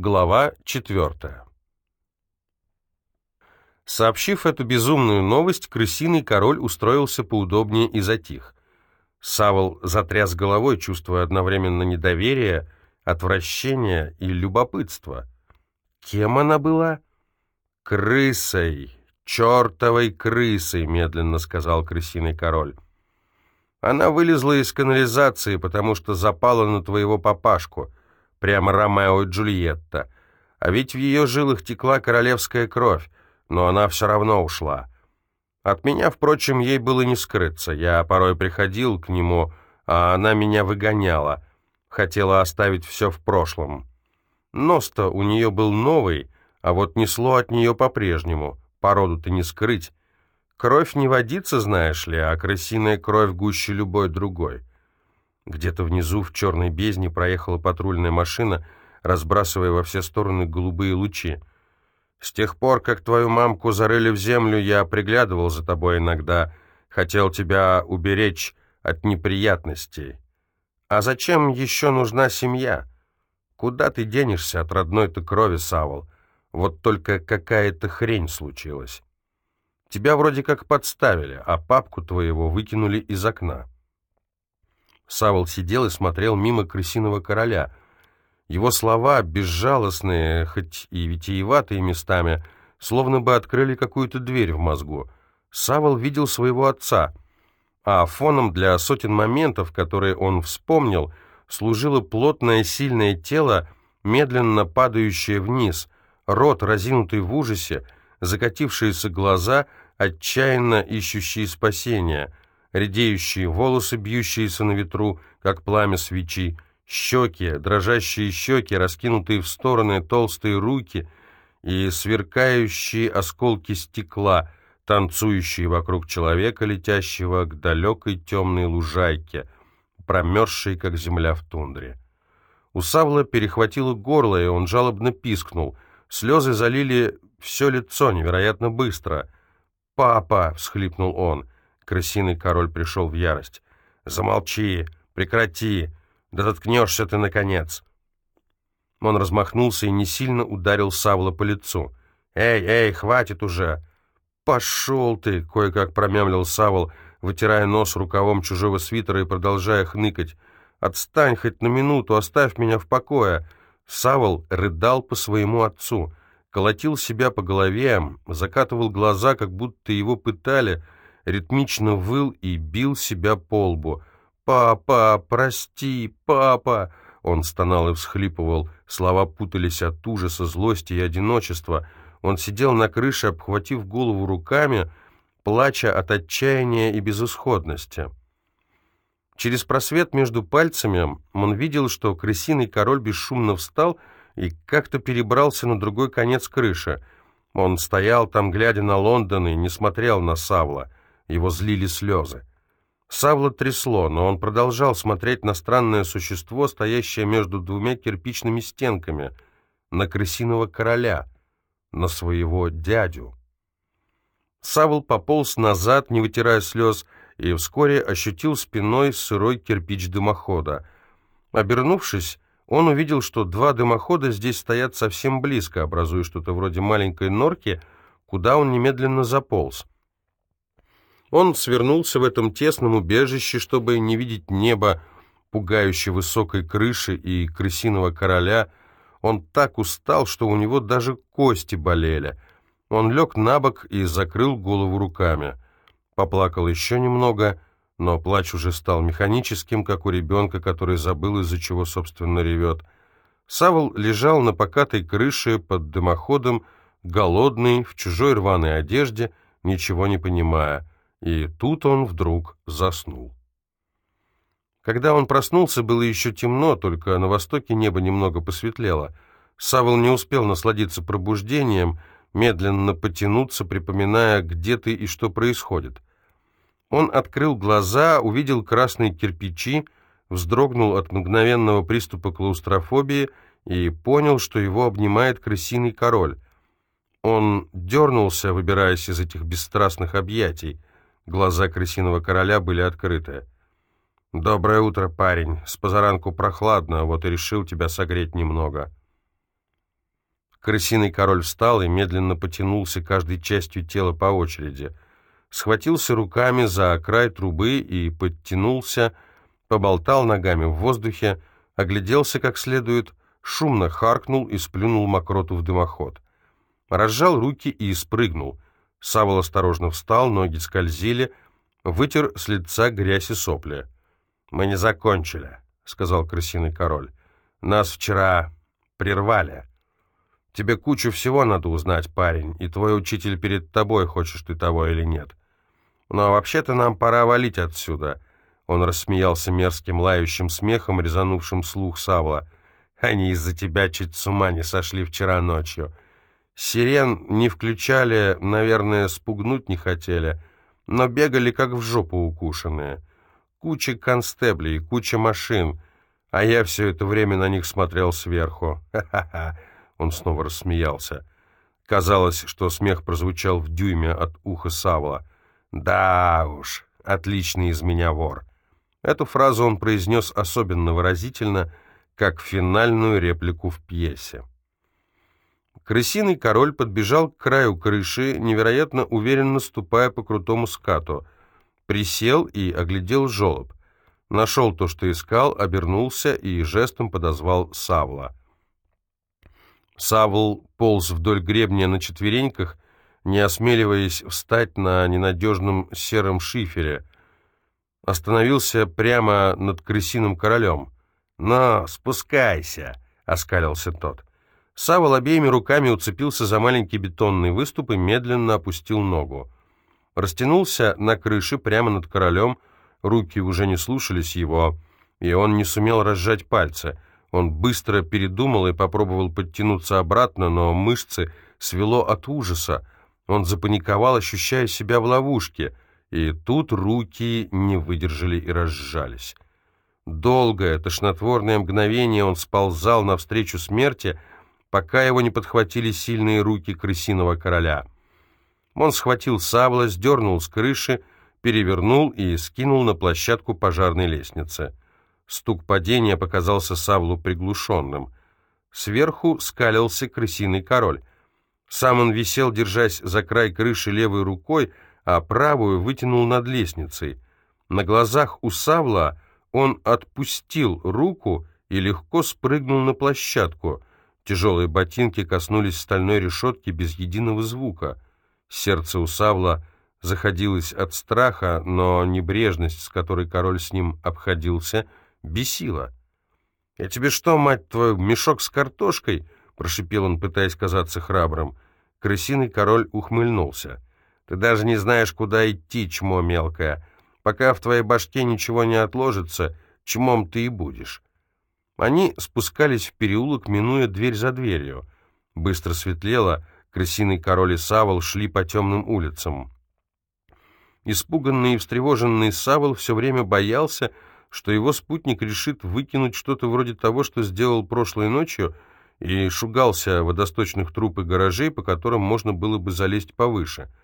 Глава четвертая. Сообщив эту безумную новость, крысиный король устроился поудобнее и затих. Савол затряс головой, чувствуя одновременно недоверие, отвращение и любопытство. Кем она была? Крысой, чертовой крысой, медленно сказал крысиный король. Она вылезла из канализации, потому что запала на твоего папашку, прямо Ромео и Джульетта. А ведь в ее жилах текла королевская кровь, но она все равно ушла. От меня, впрочем, ей было не скрыться. Я порой приходил к нему, а она меня выгоняла. Хотела оставить все в прошлом. Нос-то у нее был новый, а вот несло от нее по-прежнему. Породу-то не скрыть. Кровь не водится, знаешь ли, а крысиная кровь гуще любой другой. Где-то внизу в черной бездне проехала патрульная машина, разбрасывая во все стороны голубые лучи. С тех пор, как твою мамку зарыли в землю, я приглядывал за тобой иногда, хотел тебя уберечь от неприятностей. А зачем еще нужна семья? Куда ты денешься от родной-то крови, Савол? Вот только какая-то хрень случилась. Тебя вроде как подставили, а папку твоего выкинули из окна. Савол сидел и смотрел мимо крысиного короля — его слова, безжалостные, хоть и витиеватые местами, словно бы открыли какую-то дверь в мозгу. Савол видел своего отца, а фоном для сотен моментов, которые он вспомнил, служило плотное сильное тело, медленно падающее вниз, рот, разинутый в ужасе, закатившиеся глаза, отчаянно ищущие спасения, редеющие волосы, бьющиеся на ветру, как пламя свечи, щеки, дрожащие щеки, раскинутые в стороны толстые руки и сверкающие осколки стекла, танцующие вокруг человека, летящего к далекой темной лужайке, промерзшей, как земля в тундре. У Савла перехватило горло, и он жалобно пискнул. Слезы залили все лицо невероятно быстро. «Папа!» — всхлипнул он. Крысиный король пришел в ярость. «Замолчи! Прекрати! Да заткнешься ты, наконец!» Он размахнулся и не сильно ударил Савла по лицу. «Эй, эй, хватит уже!» «Пошел ты!» — кое-как промямлил Савл, вытирая нос рукавом чужого свитера и продолжая хныкать. «Отстань хоть на минуту, оставь меня в покое!» Савл рыдал по своему отцу, колотил себя по голове, закатывал глаза, как будто его пытали, ритмично выл и бил себя по лбу — «Папа, прости, папа!» Он стонал и всхлипывал, слова путались от ужаса, злости и одиночества. Он сидел на крыше, обхватив голову руками, плача от отчаяния и безысходности. Через просвет между пальцами он видел, что крысиный король бесшумно встал и как-то перебрался на другой конец крыши. Он стоял там, глядя на Лондон, и не смотрел на Савла. Его злили слезы. Савла трясло, но он продолжал смотреть на странное существо, стоящее между двумя кирпичными стенками, на крысиного короля, на своего дядю. Савл пополз назад, не вытирая слез, и вскоре ощутил спиной сырой кирпич дымохода. Обернувшись, он увидел, что два дымохода здесь стоят совсем близко, образуя что-то вроде маленькой норки, куда он немедленно заполз. Он свернулся в этом тесном убежище, чтобы не видеть неба, пугающе высокой крыши и крысиного короля. Он так устал, что у него даже кости болели. Он лег на бок и закрыл голову руками. Поплакал еще немного, но плач уже стал механическим, как у ребенка, который забыл, из-за чего, собственно, ревет. Савол лежал на покатой крыше под дымоходом, голодный, в чужой рваной одежде, ничего не понимая. И тут он вдруг заснул. Когда он проснулся, было еще темно, только на востоке небо немного посветлело. Савол не успел насладиться пробуждением, медленно потянуться, припоминая, где ты и что происходит. Он открыл глаза, увидел красные кирпичи, вздрогнул от мгновенного приступа клаустрофобии и понял, что его обнимает крысиный король. Он дернулся, выбираясь из этих бесстрастных объятий. Глаза крысиного короля были открыты. «Доброе утро, парень. С позаранку прохладно, вот и решил тебя согреть немного». Крысиный король встал и медленно потянулся каждой частью тела по очереди. Схватился руками за край трубы и подтянулся, поболтал ногами в воздухе, огляделся как следует, шумно харкнул и сплюнул мокроту в дымоход. Разжал руки и спрыгнул. Савол осторожно встал, ноги скользили, вытер с лица грязь и сопли. «Мы не закончили», — сказал крысиный король. «Нас вчера прервали. Тебе кучу всего надо узнать, парень, и твой учитель перед тобой, хочешь ты того или нет. Но вообще-то нам пора валить отсюда». Он рассмеялся мерзким лающим смехом, резанувшим слух Савла. «Они из-за тебя чуть с ума не сошли вчера ночью. Сирен не включали, наверное, спугнуть не хотели, но бегали как в жопу укушенные. Куча констеблей, куча машин, а я все это время на них смотрел сверху. Ха-ха-ха!» Он снова рассмеялся. Казалось, что смех прозвучал в дюйме от уха Савла. «Да уж, отличный из меня вор». Эту фразу он произнес особенно выразительно, как финальную реплику в пьесе. Крысиный король подбежал к краю крыши, невероятно уверенно ступая по крутому скату. Присел и оглядел жолоб. Нашел то, что искал, обернулся и жестом подозвал Савла. Савл полз вдоль гребня на четвереньках, не осмеливаясь встать на ненадежном сером шифере — остановился прямо над крысиным королем. «Но, спускайся!» — оскалился тот. Савол обеими руками уцепился за маленький бетонный выступ и медленно опустил ногу. Растянулся на крыше прямо над королем, руки уже не слушались его, и он не сумел разжать пальцы. Он быстро передумал и попробовал подтянуться обратно, но мышцы свело от ужаса. Он запаниковал, ощущая себя в ловушке — и тут руки не выдержали и разжались. Долгое, тошнотворное мгновение он сползал навстречу смерти, пока его не подхватили сильные руки крысиного короля. Он схватил сабло, сдернул с крыши, перевернул и скинул на площадку пожарной лестницы. Стук падения показался Савлу приглушенным. Сверху скалился крысиный король. Сам он висел, держась за край крыши левой рукой, а правую вытянул над лестницей. На глазах у Савла он отпустил руку и легко спрыгнул на площадку. Тяжелые ботинки коснулись стальной решетки без единого звука. Сердце у Савла заходилось от страха, но небрежность, с которой король с ним обходился, бесила. «Я тебе что, мать твою, мешок с картошкой?» — прошипел он, пытаясь казаться храбрым. Крысиный король ухмыльнулся. Ты даже не знаешь, куда идти, чмо мелкое. Пока в твоей башке ничего не отложится, чмом ты и будешь». Они спускались в переулок, минуя дверь за дверью. Быстро светлело, крысиный король и Савол шли по темным улицам. Испуганный и встревоженный Савол все время боялся, что его спутник решит выкинуть что-то вроде того, что сделал прошлой ночью, и шугался водосточных труб и гаражей, по которым можно было бы залезть повыше —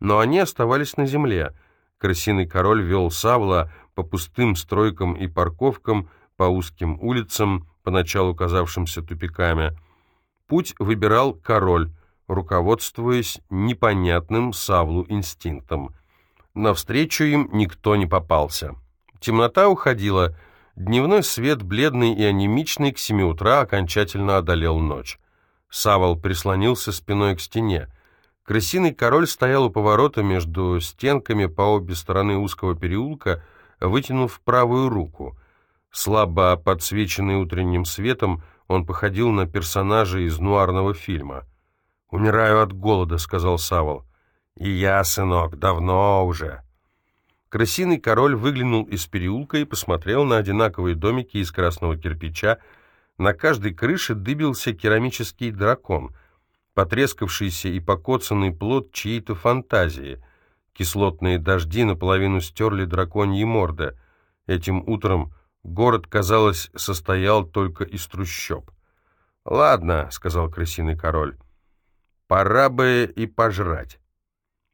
но они оставались на земле. Крысиный король вел Савла по пустым стройкам и парковкам, по узким улицам, поначалу казавшимся тупиками. Путь выбирал король, руководствуясь непонятным Савлу инстинктом. Навстречу им никто не попался. Темнота уходила, дневной свет, бледный и анемичный, к семи утра окончательно одолел ночь. Савол прислонился спиной к стене. Крысиный король стоял у поворота между стенками по обе стороны узкого переулка, вытянув правую руку. Слабо подсвеченный утренним светом, он походил на персонажа из нуарного фильма. «Умираю от голода», — сказал Савол. «И я, сынок, давно уже». Крысиный король выглянул из переулка и посмотрел на одинаковые домики из красного кирпича. На каждой крыше дыбился керамический дракон — потрескавшийся и покоцанный плод чьей-то фантазии. Кислотные дожди наполовину стерли драконьи морды. Этим утром город, казалось, состоял только из трущоб. «Ладно», — сказал крысиный король, — «пора бы и пожрать».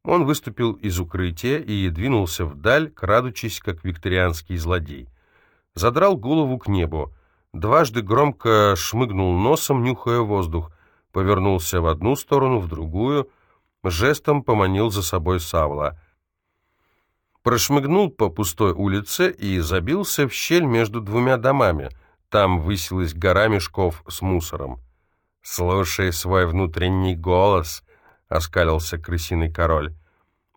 Он выступил из укрытия и двинулся вдаль, крадучись, как викторианский злодей. Задрал голову к небу, дважды громко шмыгнул носом, нюхая воздух, повернулся в одну сторону, в другую, жестом поманил за собой Савла. Прошмыгнул по пустой улице и забился в щель между двумя домами. Там высилась гора мешков с мусором. «Слушай свой внутренний голос», — оскалился крысиный король.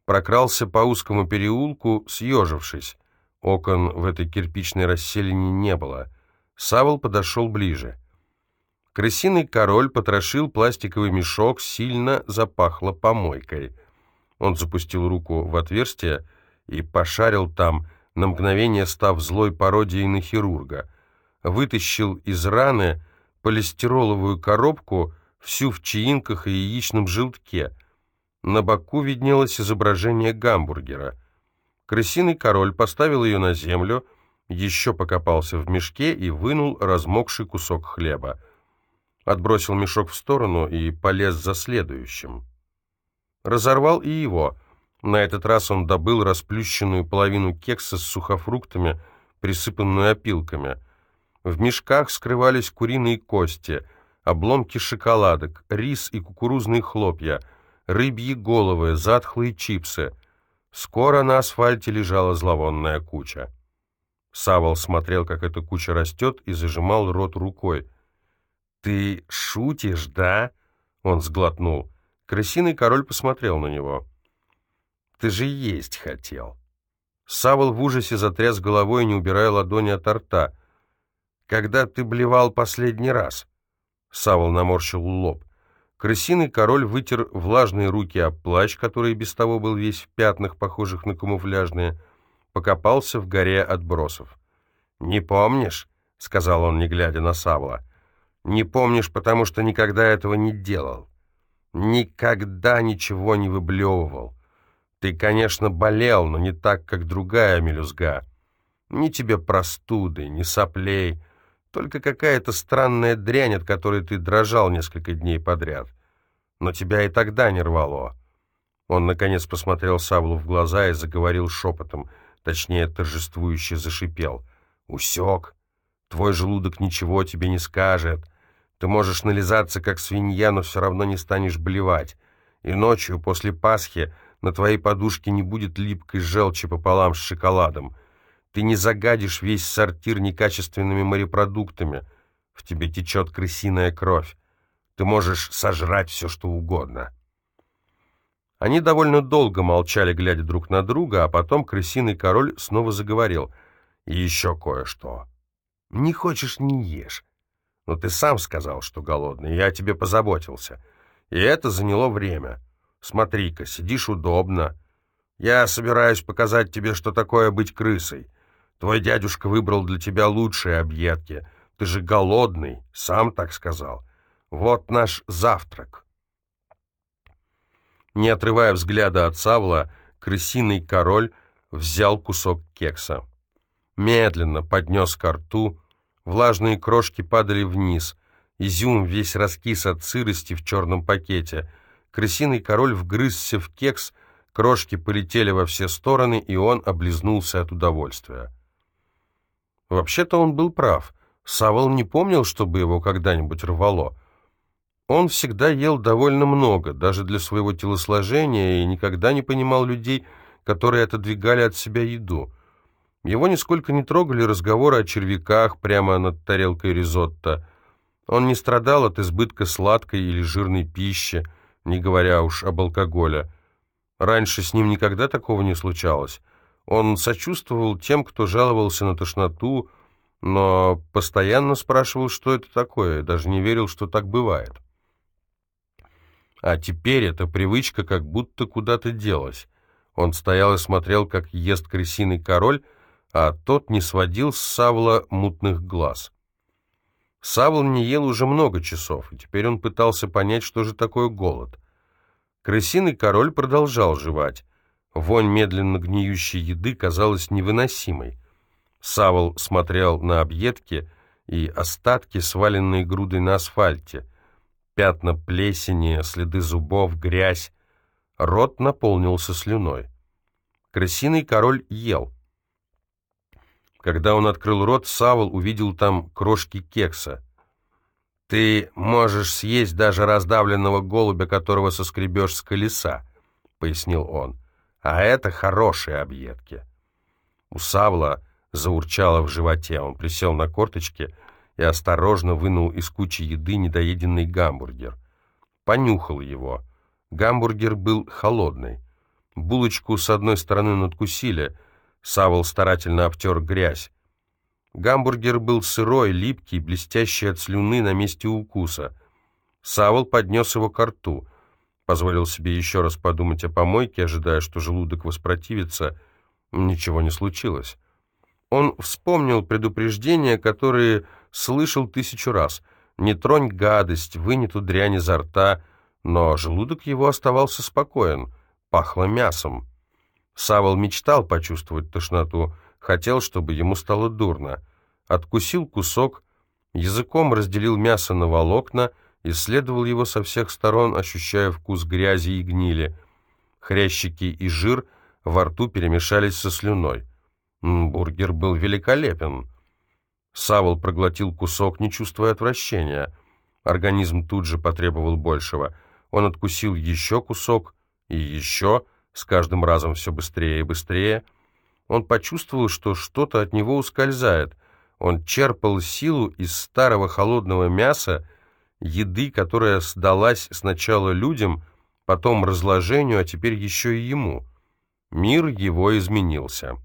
Прокрался по узкому переулку, съежившись. Окон в этой кирпичной расселине не было. Савол подошел ближе. Крысиный король потрошил пластиковый мешок, сильно запахло помойкой. Он запустил руку в отверстие и пошарил там, на мгновение став злой пародией на хирурга. Вытащил из раны полистироловую коробку, всю в чаинках и яичном желтке. На боку виднелось изображение гамбургера. Крысиный король поставил ее на землю, еще покопался в мешке и вынул размокший кусок хлеба отбросил мешок в сторону и полез за следующим. Разорвал и его. На этот раз он добыл расплющенную половину кекса с сухофруктами, присыпанную опилками. В мешках скрывались куриные кости, обломки шоколадок, рис и кукурузные хлопья, рыбьи головы, затхлые чипсы. Скоро на асфальте лежала зловонная куча. Савол смотрел, как эта куча растет, и зажимал рот рукой. «Ты шутишь, да?» Он сглотнул. Крысиный король посмотрел на него. «Ты же есть хотел». Савол в ужасе затряс головой, не убирая ладони от рта. «Когда ты блевал последний раз?» Савол наморщил лоб. Крысиный король вытер влажные руки об плащ, который без того был весь в пятнах, похожих на камуфляжные, покопался в горе отбросов. «Не помнишь?» — сказал он, не глядя на Савла. Не помнишь, потому что никогда этого не делал. Никогда ничего не выблевывал. Ты, конечно, болел, но не так, как другая мелюзга. Ни тебе простуды, ни соплей, только какая-то странная дрянь, от которой ты дрожал несколько дней подряд. Но тебя и тогда не рвало. Он, наконец, посмотрел Савлу в глаза и заговорил шепотом, точнее, торжествующе зашипел. «Усек. Твой желудок ничего тебе не скажет. Ты можешь нализаться, как свинья, но все равно не станешь блевать. И ночью, после Пасхи, на твоей подушке не будет липкой желчи пополам с шоколадом. Ты не загадишь весь сортир некачественными морепродуктами. В тебе течет крысиная кровь. Ты можешь сожрать все, что угодно. Они довольно долго молчали, глядя друг на друга, а потом крысиный король снова заговорил. «И еще кое-что. Не хочешь — не ешь. Но ты сам сказал, что голодный, я о тебе позаботился. И это заняло время. Смотри-ка, сидишь удобно. Я собираюсь показать тебе, что такое быть крысой. Твой дядюшка выбрал для тебя лучшие объедки. Ты же голодный, сам так сказал. Вот наш завтрак. Не отрывая взгляда от Савла, крысиный король взял кусок кекса. Медленно поднес ко рту, Влажные крошки падали вниз. Изюм весь раскис от сырости в черном пакете. Крысиный король вгрызся в кекс, крошки полетели во все стороны, и он облизнулся от удовольствия. Вообще-то он был прав. Савол не помнил, чтобы его когда-нибудь рвало. Он всегда ел довольно много, даже для своего телосложения, и никогда не понимал людей, которые отодвигали от себя еду. Его нисколько не трогали разговоры о червяках прямо над тарелкой ризотто. Он не страдал от избытка сладкой или жирной пищи, не говоря уж об алкоголе. Раньше с ним никогда такого не случалось. Он сочувствовал тем, кто жаловался на тошноту, но постоянно спрашивал, что это такое, даже не верил, что так бывает. А теперь эта привычка как будто куда-то делась. Он стоял и смотрел, как ест крысиный король, а тот не сводил с Савла мутных глаз. Савл не ел уже много часов, и теперь он пытался понять, что же такое голод. Крысиный король продолжал жевать. Вонь медленно гниющей еды казалась невыносимой. Савл смотрел на объедки и остатки, сваленные грудой на асфальте. Пятна плесени, следы зубов, грязь. Рот наполнился слюной. Крысиный король ел. Когда он открыл рот, Савол увидел там крошки кекса. Ты можешь съесть даже раздавленного голубя, которого соскребешь с колеса, — пояснил он. А это хорошие объедки. У Савла заурчало в животе. Он присел на корточки и осторожно вынул из кучи еды недоеденный гамбургер. Понюхал его. Гамбургер был холодный. Булочку с одной стороны надкусили. Савол старательно обтер грязь. Гамбургер был сырой, липкий, блестящий от слюны на месте укуса. Савол поднес его к рту. Позволил себе еще раз подумать о помойке, ожидая, что желудок воспротивится. Ничего не случилось. Он вспомнил предупреждения, которые слышал тысячу раз. «Не тронь гадость, вынь эту дрянь изо рта», но желудок его оставался спокоен. Пахло мясом. Савол мечтал почувствовать тошноту, хотел, чтобы ему стало дурно. Откусил кусок, языком разделил мясо на волокна, исследовал его со всех сторон, ощущая вкус грязи и гнили. Хрящики и жир во рту перемешались со слюной. Бургер был великолепен. Савол проглотил кусок, не чувствуя отвращения. Организм тут же потребовал большего. Он откусил еще кусок и еще, с каждым разом все быстрее и быстрее. Он почувствовал, что что-то от него ускользает. Он черпал силу из старого холодного мяса, еды, которая сдалась сначала людям, потом разложению, а теперь еще и ему. Мир его изменился.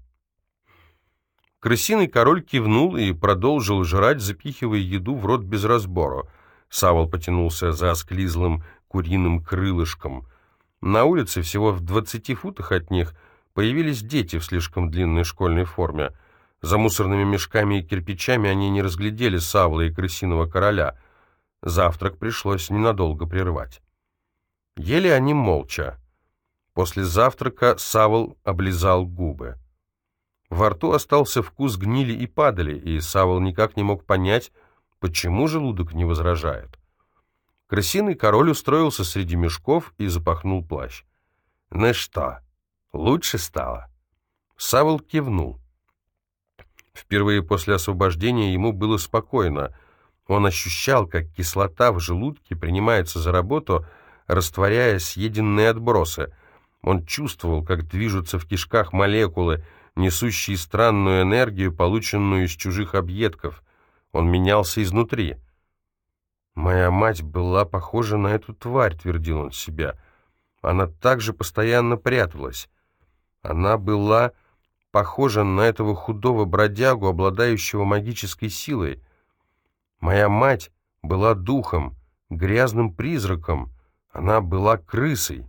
Крысиный король кивнул и продолжил жрать, запихивая еду в рот без разбору. Савол потянулся за осклизлым куриным крылышком. На улице, всего в двадцати футах от них, появились дети в слишком длинной школьной форме. За мусорными мешками и кирпичами они не разглядели Савла и крысиного короля. Завтрак пришлось ненадолго прервать. Ели они молча. После завтрака Савл облизал губы. Во рту остался вкус гнили и падали, и Савол никак не мог понять, почему желудок не возражает. Крысиный король устроился среди мешков и запахнул плащ. «Ну что, лучше стало?» Савол кивнул. Впервые после освобождения ему было спокойно. Он ощущал, как кислота в желудке принимается за работу, растворяя съеденные отбросы. Он чувствовал, как движутся в кишках молекулы, несущие странную энергию, полученную из чужих объедков. Он менялся изнутри. «Моя мать была похожа на эту тварь», — твердил он себя. Она также постоянно пряталась. Она была похожа на этого худого бродягу, обладающего магической силой. Моя мать была духом, грязным призраком. Она была крысой.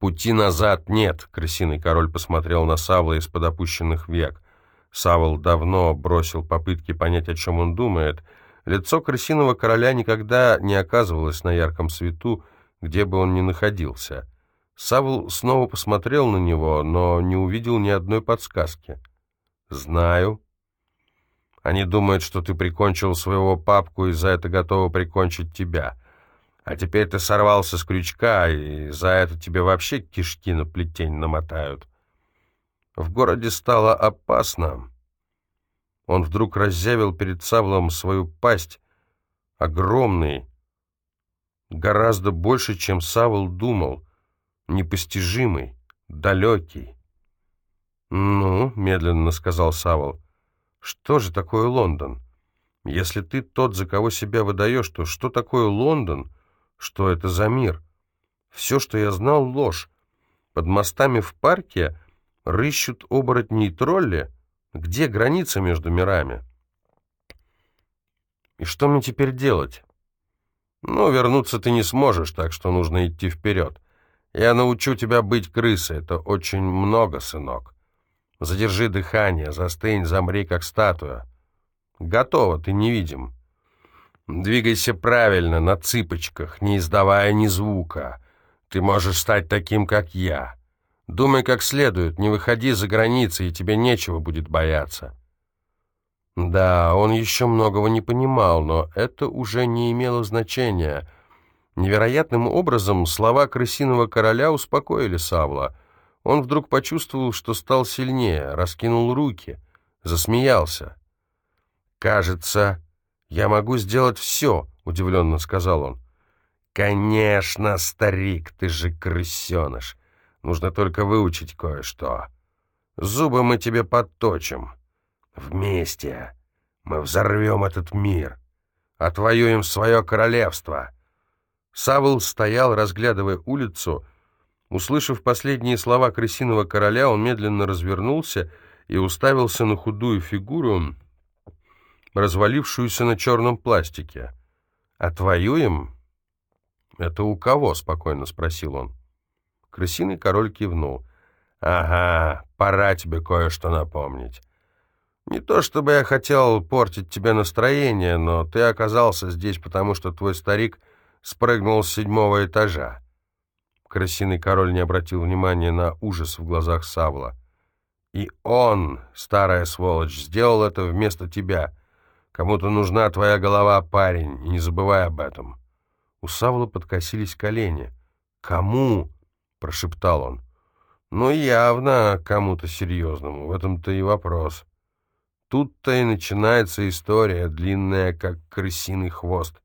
«Пути назад нет», — крысиный король посмотрел на Савла из-под опущенных век. Савл давно бросил попытки понять, о чем он думает. Лицо крысиного короля никогда не оказывалось на ярком свету, где бы он ни находился. Савл снова посмотрел на него, но не увидел ни одной подсказки. «Знаю». «Они думают, что ты прикончил своего папку и за это готовы прикончить тебя». А теперь ты сорвался с крючка, и за это тебе вообще кишки на плетень намотают. В городе стало опасно. Он вдруг разъявил перед Савлом свою пасть, огромный, гораздо больше, чем Савл думал, непостижимый, далекий. «Ну», — медленно сказал Савл, — «что же такое Лондон? Если ты тот, за кого себя выдаешь, то что такое Лондон?» Что это за мир? Все, что я знал, ложь. Под мостами в парке рыщут оборотни и тролли. Где граница между мирами? И что мне теперь делать? Ну, вернуться ты не сможешь, так что нужно идти вперед. Я научу тебя быть крысой. Это очень много, сынок. Задержи дыхание, застынь, замри, как статуя. Готово, ты невидим. Двигайся правильно, на цыпочках, не издавая ни звука. Ты можешь стать таким, как я. Думай как следует, не выходи за границы, и тебе нечего будет бояться». Да, он еще многого не понимал, но это уже не имело значения. Невероятным образом слова крысиного короля успокоили Савла. Он вдруг почувствовал, что стал сильнее, раскинул руки, засмеялся. «Кажется, «Я могу сделать все», — удивленно сказал он. «Конечно, старик, ты же крысеныш. Нужно только выучить кое-что. Зубы мы тебе подточим. Вместе мы взорвем этот мир, отвоюем свое королевство». Савл стоял, разглядывая улицу. Услышав последние слова крысиного короля, он медленно развернулся и уставился на худую фигуру, развалившуюся на черном пластике. «Отвоюем?» «Это у кого?» — спокойно спросил он. Крысиный король кивнул. «Ага, пора тебе кое-что напомнить. Не то чтобы я хотел портить тебе настроение, но ты оказался здесь, потому что твой старик спрыгнул с седьмого этажа». Крысиный король не обратил внимания на ужас в глазах Савла. «И он, старая сволочь, сделал это вместо тебя. Кому-то нужна твоя голова, парень, и не забывай об этом». У Савла подкосились колени. «Кому?» — прошептал он. «Ну, явно кому-то серьезному, в этом-то и вопрос. Тут-то и начинается история, длинная, как крысиный хвост.